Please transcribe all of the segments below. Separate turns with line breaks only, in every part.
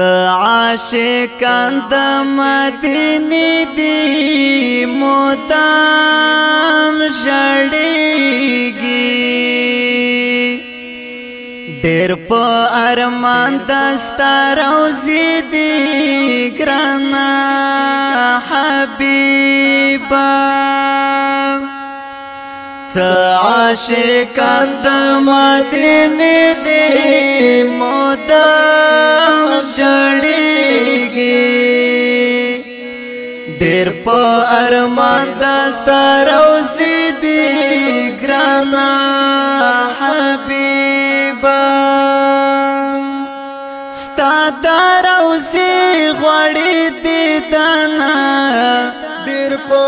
عاشقان د مدینه دی مدام شړېږي ډېر په ارمان د ستارو زیدي ګرنا حبيبا عاشقان د مدینه دی مدام ډېر په ارمان دا ستر او سيدي ګرانا حبيبا ستادر او سي غړې دي دانا ډېر په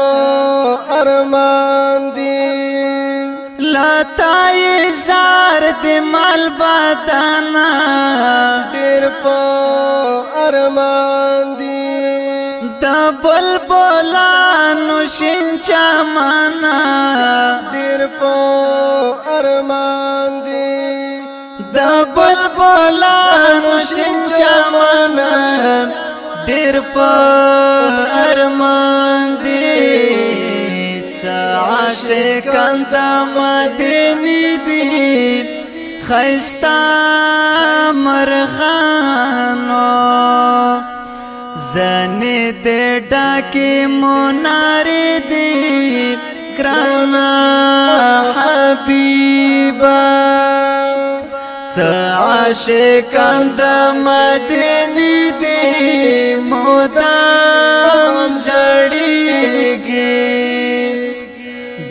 ارمان دي لا تای زار دې مال بدانا ډېر په ارمان دي د بلبلانو شین چمنا ډیر په ارمان دی د بلبلانو شین چمنا ډیر په ارمان دی عاشقان د مدینه دی خيستا مرغانو زنه ډکه مونار دی ګرانا حبیبا څه عاشقان د مدینه دی مودام ژړیږي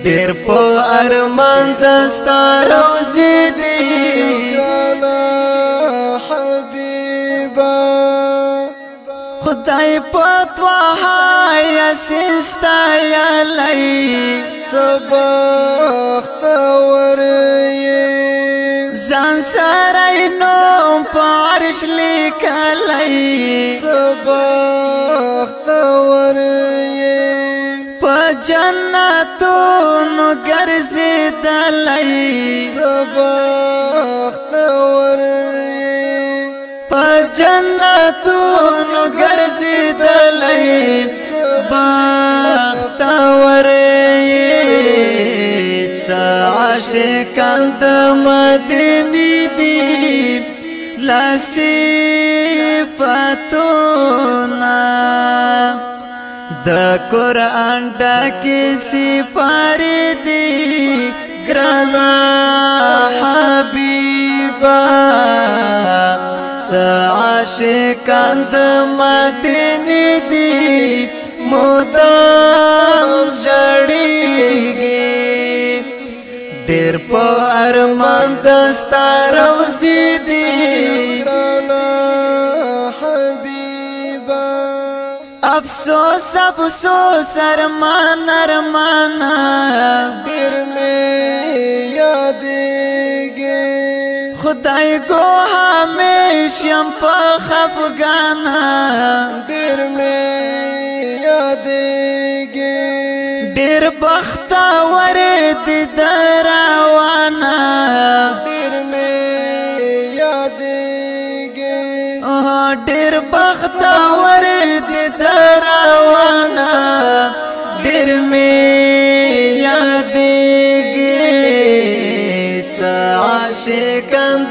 ډېر په ارمان د ستارو زیدي حبیبا خدای پتوا هاي سستا يا لای صبخت ورې ځان سره نو پارش لیکلای صبخت ورې په جنتونو ګرځېدلای صبخت ورې جنتونو ګرځي دلې بخت ورې عاشقان د مدینه دی لصفاتنا د قران ټکی سفار دی ګرانا حبیبا عاشقان د مدینه دی مدام ژړیږي دیر په ارمان د ستارو زیدي افسوس افسوس ارمان ارمان ډیر مې خدای کو همیشم په خفګان ډیر مې یادېږي ډیر بخت ور دي دراوانا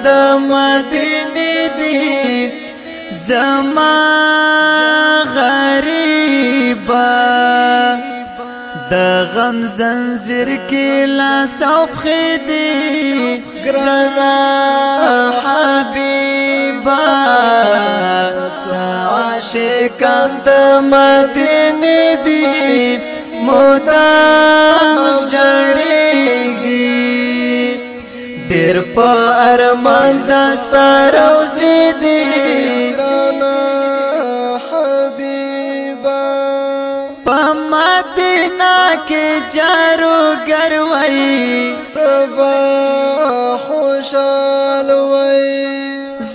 د مدینه دی زما غریبا د غم زنجیر کې لا سوخ دی ګرانا حبیبا عاشقان د مدینه دی مودا شړې په ارمان دا ستاره او زیدي رانا حبيبا په مدینه کې جارو ګروي صبا خوشال وای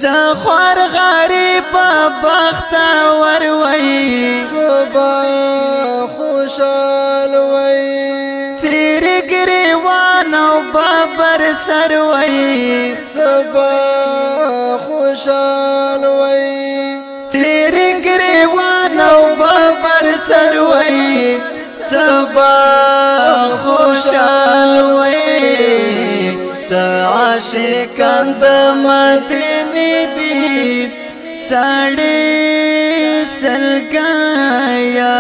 زخور غریب بخت ور وای سر وای سبا خوشال وای تیر گریوان او بابر سر وای سبا خوشال وای عاشقان د مدینه دی سړی سلګایا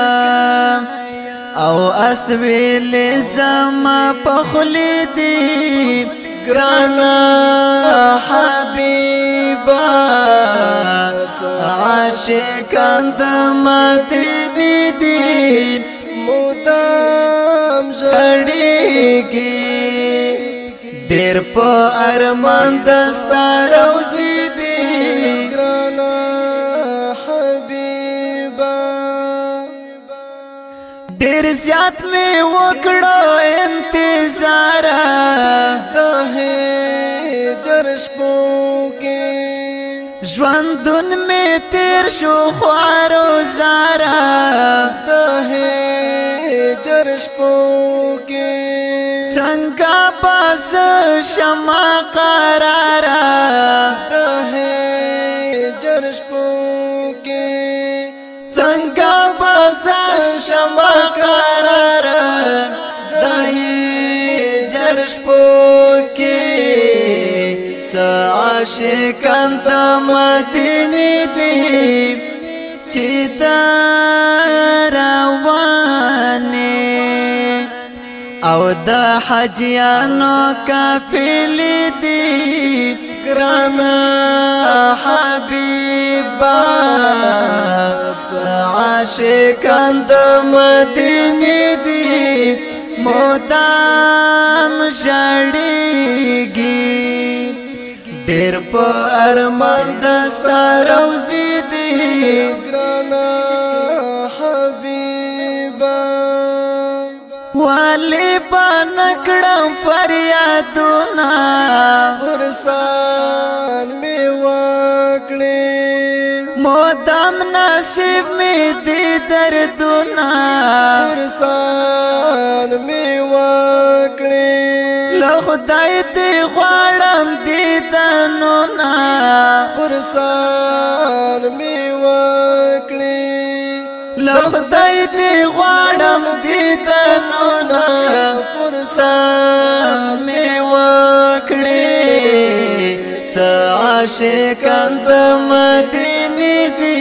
او اسویل زما پخلی دی گرانا حبیبا عاشقان د مدینه دی مدام ژړېږي ډېر په ارمان دستار اوسي ډیر زیات می وکړو انتظار زه جرش پوکې ژوندون می تیر شو خوارو زارا زه جرش پوکې څنګه پاس شمع قرارا زه جرش پوکې شپو کې تا عاشقان ته مدینه دی چې تا روانه او د حجیانو کافل دی ګرانا حبیبا عاشقان د مدینه دی مودا شړېږي ډېر په ارمان د ستاره وزي دي ګرانا حبيبا والي پنکړم فریادونه ورسان می وکړې مودام نصیب می دي دردونه ورسان می خدای دې غواړم دې دانو نا پرسان می وکړي له خدای دې غواړم دې دانو نا پرسان می وکړي ته عاشقان د مدینه دی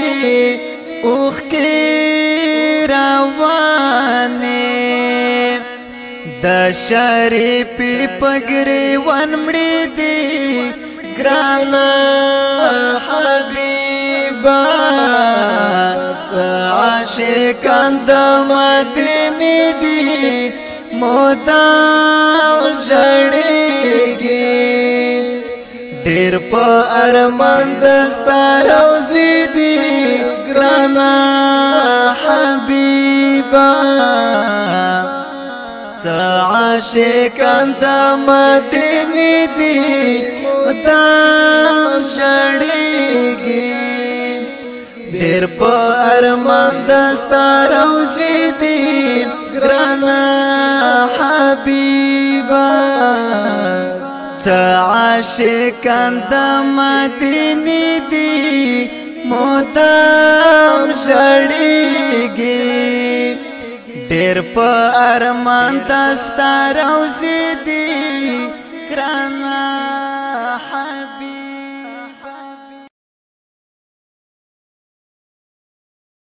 شریفی پګری ون مړی دی ګران حبیبا عاشقان د مدینه دی مودا ژړېږي ډېر په ارمان د ستارو زیدي ګران حبیبا عاشقان د مدینه دی دام شړېږي ډېر په ارمان د ستارو زیدي ګرانا حبيبا عاشقان د مدینه دی مدام شړېږي ډېر په ارمان دستار او زیدي کرانا